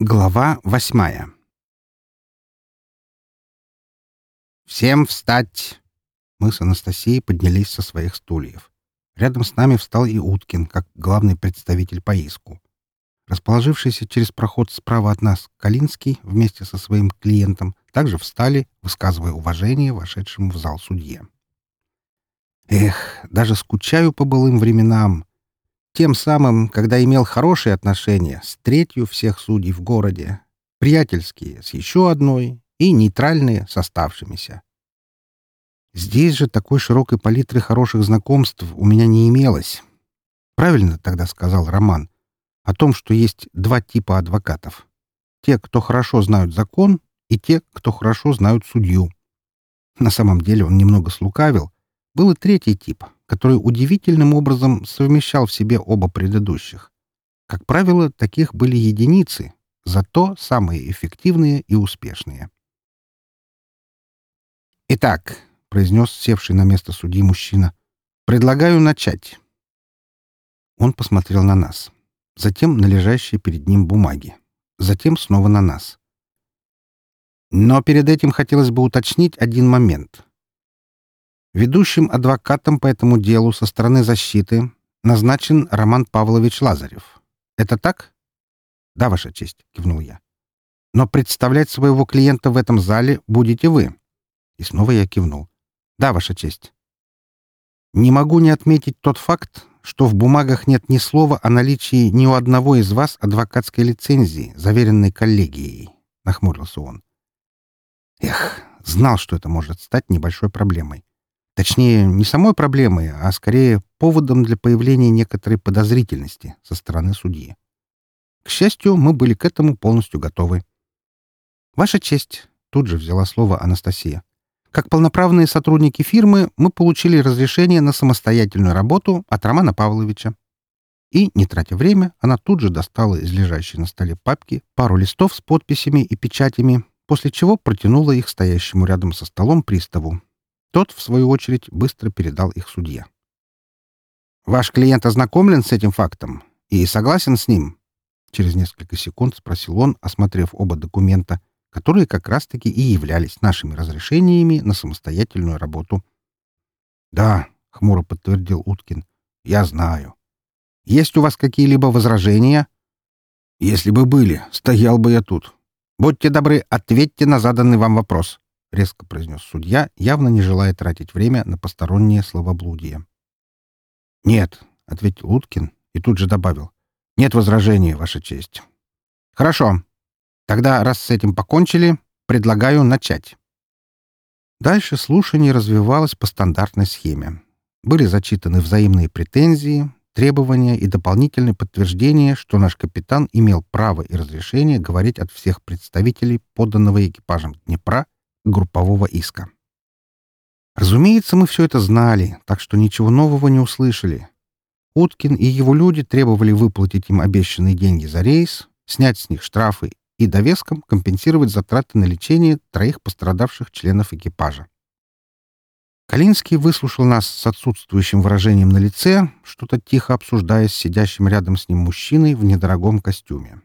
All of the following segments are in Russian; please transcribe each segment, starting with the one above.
Глава восьмая «Всем встать!» Мы с Анастасией поднялись со своих стульев. Рядом с нами встал и Уткин, как главный представитель по иску. Расположившийся через проход справа от нас Калинский вместе со своим клиентом также встали, высказывая уважение вошедшему в зал судье. Эх, даже скучаю по былым временам, тем самым, когда имел хорошие отношения с третью всех судей в городе, приятельские с еще одной и нейтральные с оставшимися. Здесь же такой широкой палитры хороших знакомств у меня не имелось. Правильно тогда сказал Роман о том, что есть два типа адвокатов. Те, кто хорошо знают закон, и те, кто хорошо знают судью. На самом деле он немного слукавил. Был и третий тип — который удивительным образом совмещал в себе оба предыдущих. Как правило, таких были единицы, зато самые эффективные и успешные. «Итак», — произнес севший на место судьи мужчина, — «предлагаю начать». Он посмотрел на нас, затем на лежащие перед ним бумаги, затем снова на нас. Но перед этим хотелось бы уточнить один момент. Ведущим адвокатом по этому делу со стороны защиты назначен Роман Павлович Лазарев. Это так? Да, Ваша честь, кивнул я. Но представлять своего клиента в этом зале будете вы. И снова я кивнул. Да, Ваша честь. Не могу не отметить тот факт, что в бумагах нет ни слова о наличии ни у одного из вас адвокатской лицензии, заверенной коллегией, нахмурился он. Эх, знал, что это может стать небольшой проблемой. Точнее, не самой проблемой, а скорее поводом для появления некоторой подозрительности со стороны судьи. К счастью, мы были к этому полностью готовы. «Ваша честь», — тут же взяла слово Анастасия. «Как полноправные сотрудники фирмы мы получили разрешение на самостоятельную работу от Романа Павловича». И, не тратя время, она тут же достала из лежащей на столе папки пару листов с подписями и печатями, после чего протянула их стоящему рядом со столом приставу, тот, в свою очередь, быстро передал их судье. «Ваш клиент ознакомлен с этим фактом и согласен с ним?» Через несколько секунд спросил он, осмотрев оба документа, которые как раз-таки и являлись нашими разрешениями на самостоятельную работу. «Да», — хмуро подтвердил Уткин, — «я знаю. Есть у вас какие-либо возражения?» «Если бы были, стоял бы я тут. Будьте добры, ответьте на заданный вам вопрос», — резко произнес судья, явно не желая тратить время на постороннее словоблудие. «Нет», — ответил Уткин и тут же добавил. «Нет возражений, Ваша честь». «Хорошо. Тогда, раз с этим покончили, предлагаю начать». Дальше слушание развивалось по стандартной схеме. Были зачитаны взаимные претензии, требования и дополнительные подтверждения, что наш капитан имел право и разрешение говорить от всех представителей, поданного экипажем Днепра, группового иска. Разумеется, мы все это знали, так что ничего нового не услышали. Уткин и его люди требовали выплатить им обещанные деньги за рейс, снять с них штрафы и довеском компенсировать затраты на лечение троих пострадавших членов экипажа. Калинский выслушал нас с отсутствующим выражением на лице, что-то тихо обсуждая с сидящим рядом с ним мужчиной в недорогом костюме.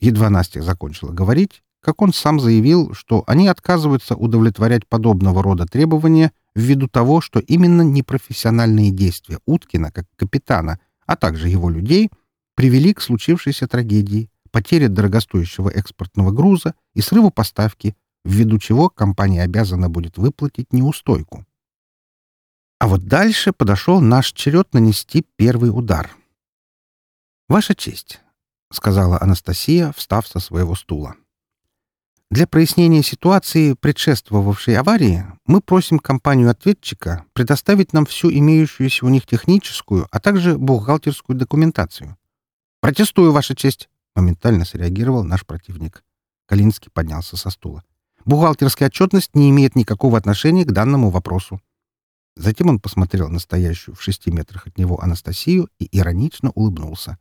Едва Настя закончила говорить, как он сам заявил, что они отказываются удовлетворять подобного рода требования ввиду того, что именно непрофессиональные действия Уткина как капитана, а также его людей, привели к случившейся трагедии, потере дорогостоящего экспортного груза и срыву поставки, ввиду чего компания обязана будет выплатить неустойку. А вот дальше подошел наш черед нанести первый удар. «Ваша честь», — сказала Анастасия, встав со своего стула. Для прояснения ситуации, предшествовавшей аварии, мы просим компанию-ответчика предоставить нам всю имеющуюся у них техническую, а также бухгалтерскую документацию. «Протестую, Ваша честь!» — моментально среагировал наш противник. Калинский поднялся со стула. «Бухгалтерская отчетность не имеет никакого отношения к данному вопросу». Затем он посмотрел на стоящую в шести метрах от него Анастасию и иронично улыбнулся.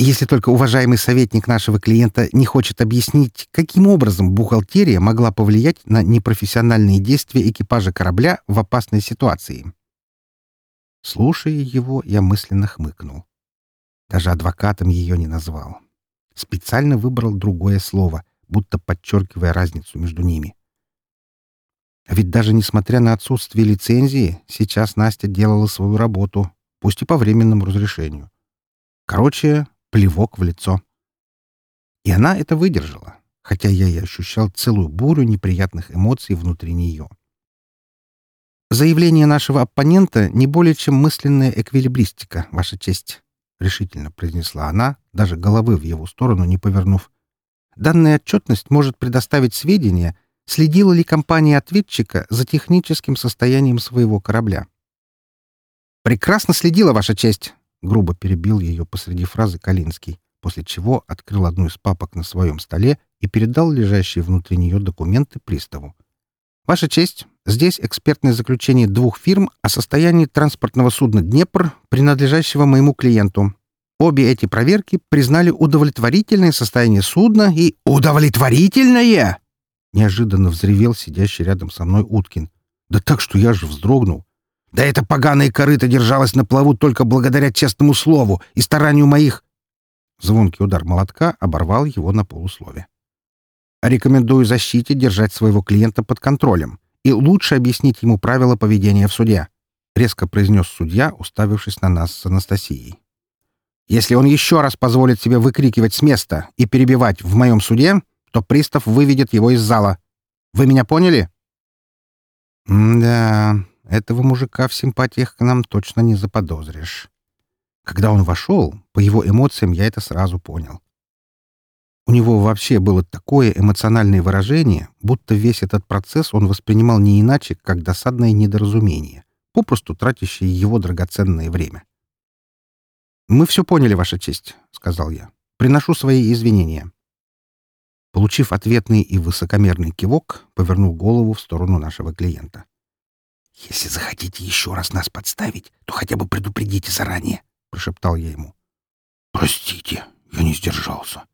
Если только уважаемый советник нашего клиента не хочет объяснить, каким образом бухгалтерия могла повлиять на непрофессиональные действия экипажа корабля в опасной ситуации. Слушая его, я мысленно хмыкнул. Даже адвокатом ее не назвал. специально выбрал другое слово, будто подчеркивая разницу между ними. А ведь даже несмотря на отсутствие лицензии, сейчас Настя делала свою работу, пусть и по временному разрешению. Короче, плевок в лицо. И она это выдержала, хотя я и ощущал целую бурю неприятных эмоций внутри нее. «Заявление нашего оппонента не более чем мысленная эквилибристика, Ваша честь», — решительно произнесла она, даже головы в его сторону не повернув. «Данная отчетность может предоставить сведения, следила ли компания ответчика за техническим состоянием своего корабля». «Прекрасно следила, Ваша честь», — грубо перебил ее посреди фразы Калинский после чего открыл одну из папок на своем столе и передал лежащие внутри нее документы приставу. «Ваша честь, здесь экспертное заключение двух фирм о состоянии транспортного судна «Днепр», принадлежащего моему клиенту. Обе эти проверки признали удовлетворительное состояние судна и... «Удовлетворительное!» Неожиданно взревел сидящий рядом со мной Уткин. Да так, что я же вздрогнул. Да эта поганая корыта держалась на плаву только благодаря честному слову и старанию моих... Звонкий удар молотка оборвал его на полуслове. «Рекомендую защите держать своего клиента под контролем и лучше объяснить ему правила поведения в суде», — резко произнес судья, уставившись на нас с Анастасией. «Если он еще раз позволит себе выкрикивать с места и перебивать в моем суде, то пристав выведет его из зала. Вы меня поняли?» «Да, этого мужика в симпатиях к нам точно не заподозришь. Когда он вошел, по его эмоциям я это сразу понял. У него вообще было такое эмоциональное выражение, будто весь этот процесс он воспринимал не иначе, как досадное недоразумение, попросту тратящее его драгоценное время. «Мы все поняли, Ваша честь», — сказал я. «Приношу свои извинения». Получив ответный и высокомерный кивок, повернул голову в сторону нашего клиента. «Если захотите еще раз нас подставить, то хотя бы предупредите заранее», — прошептал я ему. «Простите, я не сдержался.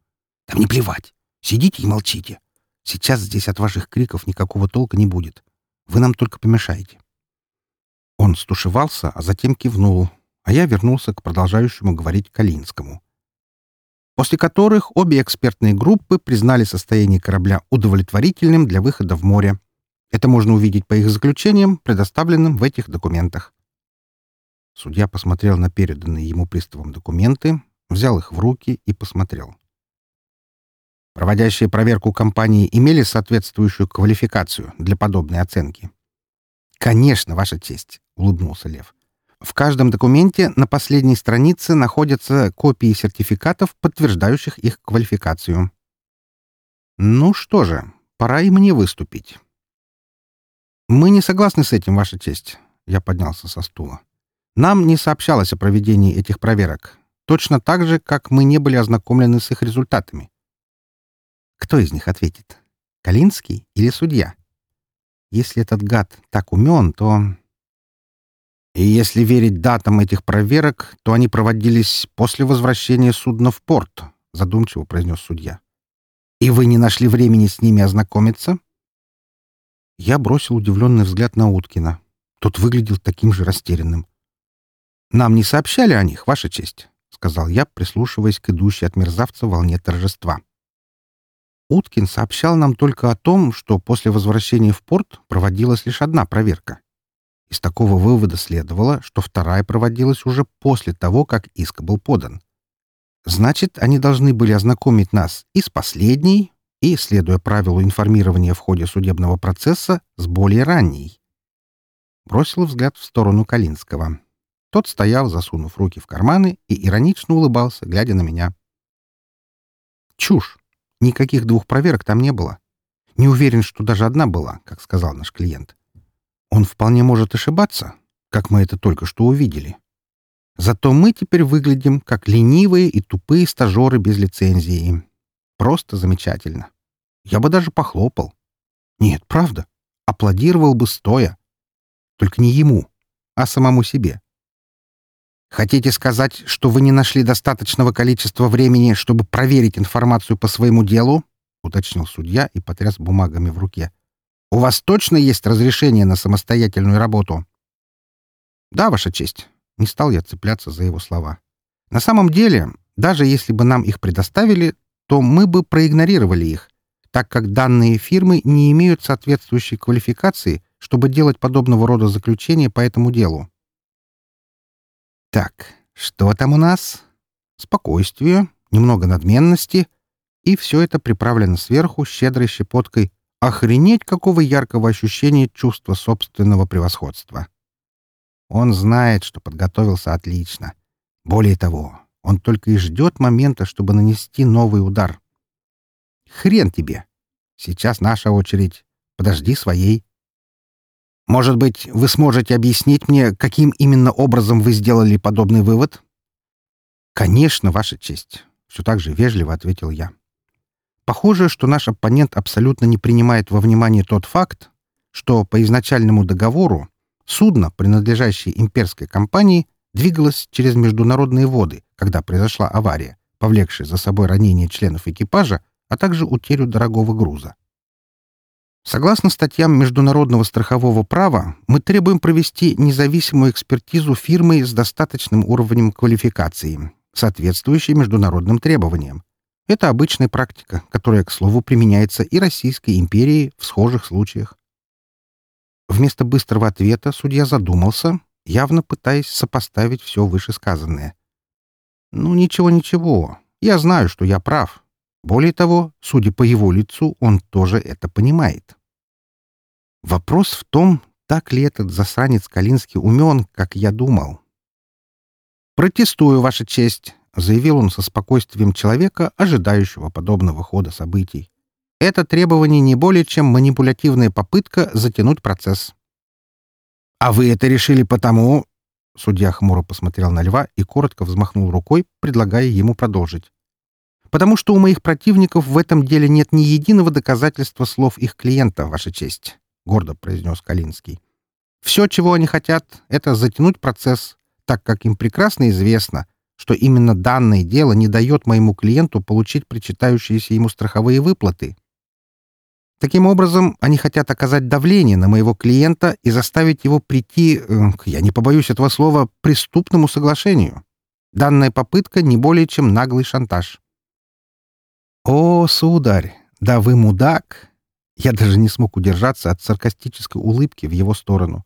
Да мне плевать. Сидите и молчите. Сейчас здесь от ваших криков никакого толка не будет. Вы нам только помешаете». Он стушевался, а затем кивнул, а я вернулся к продолжающему говорить Калинскому. После которых обе экспертные группы признали состояние корабля удовлетворительным для выхода в море. Это можно увидеть по их заключениям, предоставленным в этих документах. Судья посмотрел на переданные ему приставом документы, взял их в руки и посмотрел. Проводящие проверку компании имели соответствующую квалификацию для подобной оценки. «Конечно, Ваша честь», — улыбнулся Лев. «В каждом документе на последней странице находятся копии сертификатов, подтверждающих их квалификацию». «Ну что же, пора и мне выступить». «Мы не согласны с этим, Ваша честь», — я поднялся со стула. Нам не сообщалось о проведении этих проверок, точно так же, как мы не были ознакомлены с их результатами. Кто из них ответит? Калинский или судья? Если этот гад так умен, то... И если верить датам этих проверок, то они проводились после возвращения судна в порт, задумчиво произнес судья. И вы не нашли времени с ними ознакомиться? Я бросил удивленный взгляд на Уткина. Тот выглядел таким же растерянным. «Нам не сообщали о них, Ваша честь», — сказал я, прислушиваясь к идущей от мерзавца волне торжества. Уткин сообщал нам только о том, что после возвращения в порт проводилась лишь одна проверка. Из такого вывода следовало, что вторая проводилась уже после того, как иск был подан. Значит, они должны были ознакомить нас и с последней, и, следуя правилу информирования в ходе судебного процесса, с более ранней. Бросил взгляд в сторону Калинского. Тот стоял, засунув руки в карманы, и иронично улыбался, глядя на меня. Чушь. Никаких двух проверок там не было. Не уверен, что даже одна была, как сказал наш клиент. Он вполне может ошибаться, как мы это только что увидели. Зато мы теперь выглядим как ленивые и тупые стажеры без лицензии. Просто замечательно. Я бы даже похлопал. Нет, правда. Аплодировал бы стоя. Только не ему, а самому себе. Хотите сказать, что вы не нашли достаточного количества времени, чтобы проверить информацию по своему делу? уточнил судья и потряс бумагами в руке. У вас точно есть разрешение на самостоятельную работу? Да, ваша честь. Не стал я цепляться за его слова. На самом деле, даже если бы нам их предоставили, то мы бы проигнорировали их, так как данные фирмы не имеют соответствующей квалификации, чтобы делать подобного рода заключения по этому делу. Так, что там у нас? Спокойствие, немного надменности, и все это приправлено сверху щедрой щепоткой Охренеть, какого яркого ощущения чувства собственного превосходства. Он знает, что подготовился отлично. Более того, он только и ждет момента, чтобы нанести новый удар. Хрен тебе. Сейчас наша очередь. Подожди своей. Может быть, вы сможете объяснить мне, каким именно образом вы сделали подобный вывод? Конечно, Ваша честь. Все так же вежливо ответил я. Похоже, что наш оппонент абсолютно не принимает во внимание тот факт, что по изначальному договору судно, принадлежащее имперской компании, двигалось через международные воды, когда произошла авария, повлекшая за собой ранение членов экипажа, а также утерю дорогого груза. Согласно статьям международного страхового права, мы требуем провести независимую экспертизу фирмы с достаточным уровнем квалификации, соответствующей международным требованиям, это обычная практика, которая, к слову, применяется и Российской империей в схожих случаях. Вместо быстрого ответа судья задумался, явно пытаясь сопоставить все вышесказанное. «Ну, ничего-ничего. Я знаю, что я прав. Более того, судя по его лицу, он тоже это понимает. Вопрос в том, так ли этот засранец Калинский умен, как я думал. «Протестую, Ваша честь. — заявил он со спокойствием человека, ожидающего подобного хода событий. «Это требование не более чем манипулятивная попытка затянуть процесс». «А вы это решили потому...» Судья хмуро посмотрел на льва и коротко взмахнул рукой, предлагая ему продолжить. «Потому что у моих противников в этом деле нет ни единого доказательства слов их клиента, Ваша честь», — гордо произнес Калинский. «Все, чего они хотят, — это затянуть процесс, так как им прекрасно известно, что именно данное дело не дает моему клиенту получить причитающиеся ему страховые выплаты. Таким образом, они хотят оказать давление на моего клиента и заставить его прийти, э, я не побоюсь этого слова, преступному соглашению. Данная попытка не более чем наглый шантаж. «О, сударь, да вы мудак!» Я даже не смог удержаться от саркастической улыбки в его сторону.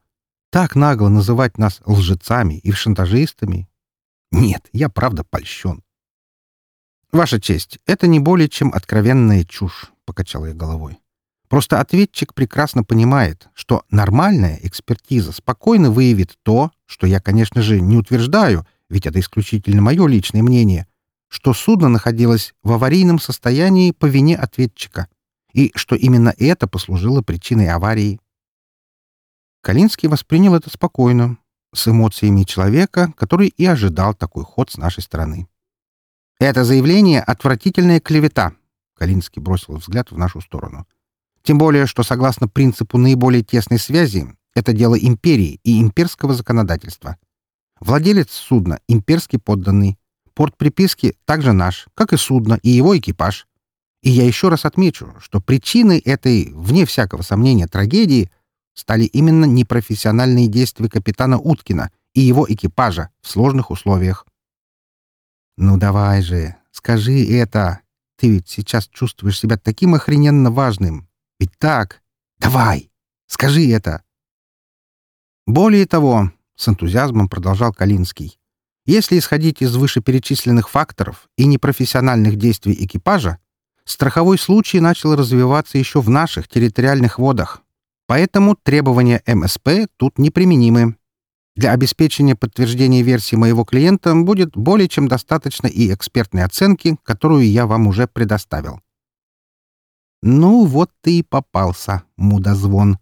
Так нагло называть нас лжецами и шантажистами нет, я правда польщен. «Ваша честь, это не более чем откровенная чушь», — покачал я головой. «Просто ответчик прекрасно понимает, что нормальная экспертиза спокойно выявит то, что я, конечно же, не утверждаю, ведь это исключительно мое личное мнение, что судно находилось в аварийном состоянии по вине ответчика, и что именно это послужило причиной аварии». Калинский воспринял это спокойно, с эмоциями человека, который и ожидал такой ход с нашей стороны. «Это заявление — отвратительная клевета», — Калинский бросил взгляд в нашу сторону. «Тем более, что согласно принципу наиболее тесной связи, это дело империи и имперского законодательства. Владелец судна — имперский подданный. Порт приписки также наш, как и судно, и его экипаж. И я еще раз отмечу, что причиной этой, вне всякого сомнения, трагедии стали именно непрофессиональные действия капитана Уткина и его экипажа в сложных условиях. «Ну давай же, скажи это. Ты ведь сейчас чувствуешь себя таким охрененно важным. Ведь так? Давай, скажи это!» Более того, с энтузиазмом продолжал Калинский, если исходить из вышеперечисленных факторов и непрофессиональных действий экипажа, страховой случай начал развиваться еще в наших территориальных водах, Поэтому требования МСП тут неприменимы. Для обеспечения подтверждения версии моего клиента будет более чем достаточно и экспертной оценки, которую я вам уже предоставил. Ну вот ты и попался, мудозвон.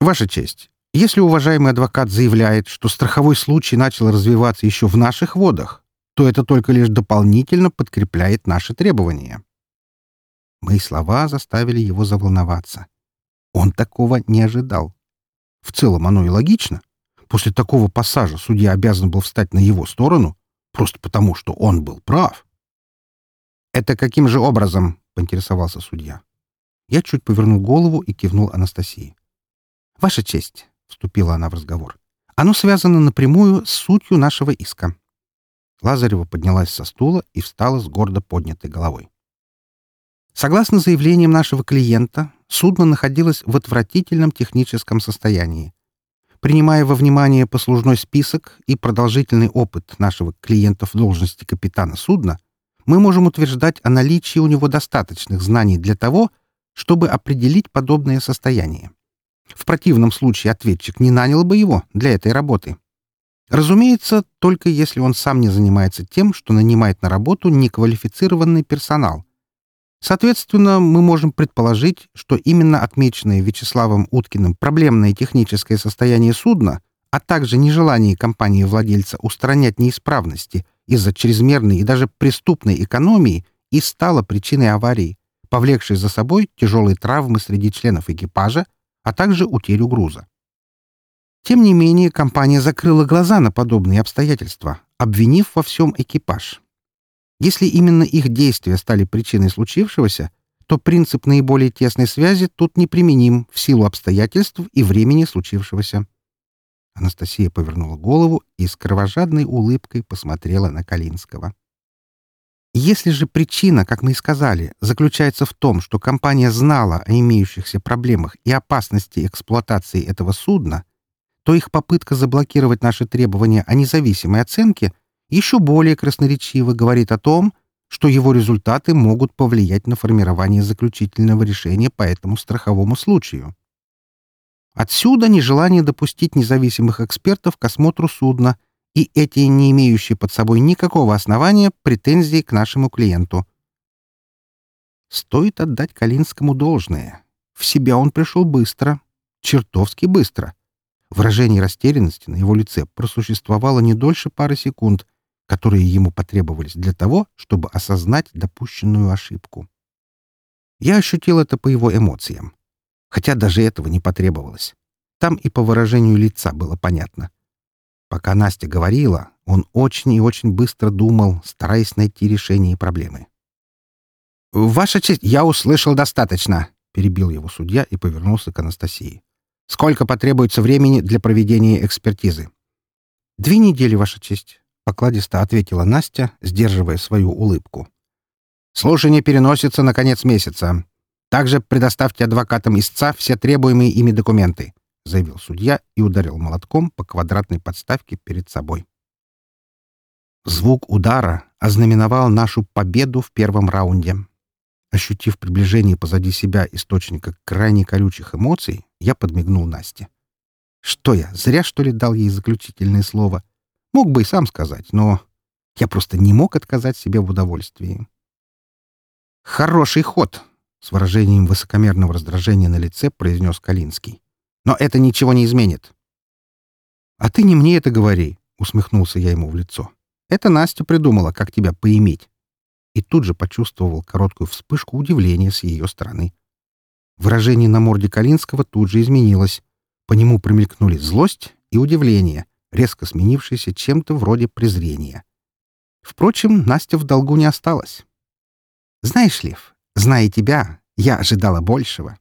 Ваша честь, если уважаемый адвокат заявляет, что страховой случай начал развиваться еще в наших водах, то это только лишь дополнительно подкрепляет наши требования. Мои слова заставили его заволноваться. Он такого не ожидал. В целом оно и логично. После такого пассажа судья обязан был встать на его сторону, просто потому, что он был прав. «Это каким же образом?» — поинтересовался судья. Я чуть повернул голову и кивнул Анастасии. «Ваша честь», — вступила она в разговор, — «оно связано напрямую с сутью нашего иска. Лазарева поднялась со стула и встала с гордо поднятой головой. Согласно заявлениям нашего клиента, судно находилось в отвратительном техническом состоянии. Принимая во внимание послужной список и продолжительный опыт нашего клиента в должности капитана судна, мы можем утверждать о наличии у него достаточных знаний для того, чтобы определить подобное состояние. В противном случае ответчик не нанял бы его для этой работы. Разумеется, только если он сам не занимается тем, что нанимает на работу неквалифицированный персонал. Соответственно, мы можем предположить, что именно отмеченное Вячеславом Уткиным проблемное техническое состояние судна, а также нежелание компании-владельца устранять неисправности из-за чрезмерной и даже преступной экономии и стало причиной аварии, повлекшей за собой тяжелые травмы среди членов экипажа, а также утерю груза. Тем не менее, компания закрыла глаза на подобные обстоятельства, обвинив во всем экипаж. Если именно их действия стали причиной случившегося, то принцип наиболее тесной связи тут неприменим в силу обстоятельств и времени случившегося. Анастасия повернула голову и с кровожадной улыбкой посмотрела на Калинского. Если же причина, как мы и сказали, заключается в том, что компания знала о имеющихся проблемах и опасности эксплуатации этого судна, то их попытка заблокировать наши требования о независимой оценке еще более красноречиво говорит о том, что его результаты могут повлиять на формирование заключительного решения по этому страховому случаю. Отсюда нежелание допустить независимых экспертов к осмотру судна и эти не имеющие под собой никакого основания претензии к нашему клиенту. Стоит отдать Калинскому должное. В себя он пришел быстро, чертовски быстро. Выражение растерянности на его лице просуществовало не дольше пары секунд, которые ему потребовались для того, чтобы осознать допущенную ошибку. Я ощутил это по его эмоциям. Хотя даже этого не потребовалось. Там и по выражению лица было понятно. Пока Настя говорила, он очень и очень быстро думал, стараясь найти решение проблемы. «Ваша честь, я услышал достаточно», — перебил его судья и повернулся к Анастасии. «Сколько потребуется времени для проведения экспертизы?» «Две недели, Ваша честь», — покладисто ответила Настя, сдерживая свою улыбку. «Слушание переносится на конец месяца. Также предоставьте адвокатам истца все требуемые ими документы», — заявил судья и ударил молотком по квадратной подставке перед собой. Звук удара ознаменовал нашу победу в первом раунде. Ощутив приближение позади себя источника крайне колючих эмоций, я подмигнул Насте. Что я, зря, что ли, дал ей заключительное слово? Мог бы и сам сказать, но я просто не мог отказать себе в удовольствии. «Хороший ход!» — с выражением высокомерного раздражения на лице произнес Калинский. «Но это ничего не изменит». «А ты не мне это говори», — усмехнулся я ему в лицо. «Это Настя придумала, как тебя поиметь». И тут же почувствовал короткую вспышку удивления с ее стороны. Выражение на морде Калинского тут же изменилось. По нему промелькнули злость и удивление, резко сменившийся чем-то вроде презрения. Впрочем, Настя в долгу не осталась. «Знаешь, Лев, зная тебя, я ожидала большего»,